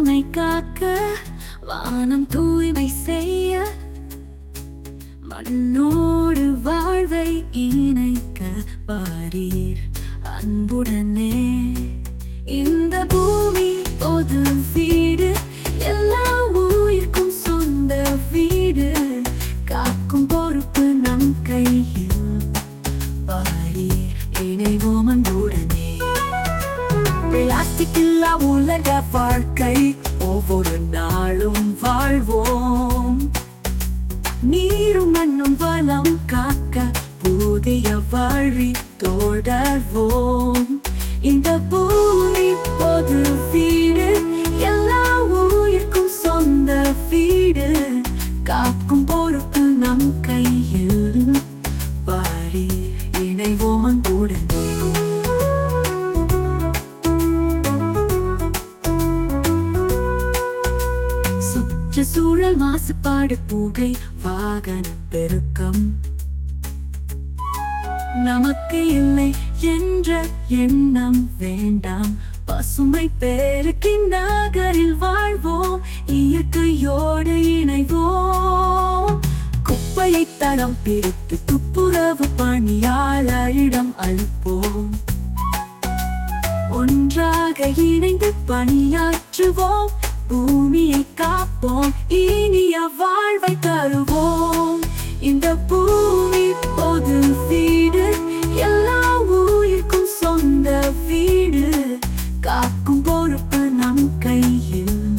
பசுமை காக்க வானம் தூய்மை செய்ய மண்ணோடு வாழ்வை இணைக்க வாரீர் அன்புடனே. இந்த பூமி பொது பிளாஸ்டிக் இல்லா உலக வாழ்க்கை. ஒவ்வொரு நாளும் வாழ்வோம். நீரும் மண்ணும் வளம் காக்க புதிய வழி தொடர்வோம். சுற்றுச்சூழல் மாசுபாடு புகை வாகன பெருக்கம். நமக்கு இல்லை என்ற எண்ணம் வேண்டாம். பசுமை பெருக்கின் நகரில் வாழ்வோம். இயற்கையோடு இணைவோம். குப்பையை தடம் பிரித்து துப்புரவு பணியாளரிடம் அளிப்போம். ஒன்றாக இணைந்து பணியாற்றுவோம். பூமியை காப்போம். இனிய வாழ்வை தருவோம். இந்த பூமி பொது வீடு. எல்லா ஊருக்கும் சொந்த வீடு. காக்கும் பொறுப்பு நம் கையில்.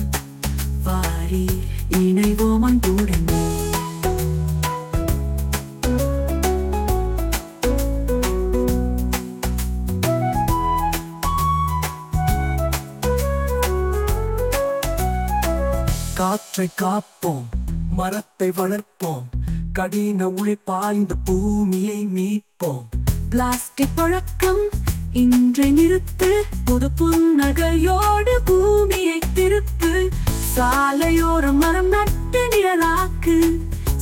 வாரி இணைவோம். காற்றை காப்போம் மரத்தை வளர்ப்போம் கடின உழைப்பால் இந்த பூமியை மீட்போம். பிளாஸ்டிக் பழக்கம் இன்றை நிறுத்து புது புன்னகையோடு பூமியை திருப்பு. சாலையோரம் மரம் நட்டு நிழலாக்கு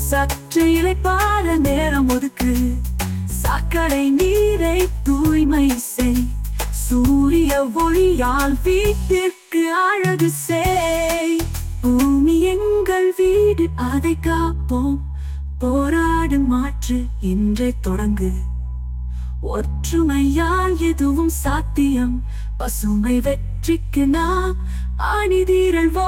சற்று இழைப்பார நேரம் ஒதுக்கு. சாக்கடை நீரை தூய்மை செய் சூரிய ஒளியால் வீட்டிற்கு அழகு செய் நாடு மாற்று இன்றே தொடங்கு. ஒற்றுமையால் எதுவும் சாத்தியம். பசுமை வெற்றிக்கு நாம் அணிதிரள்வோம்.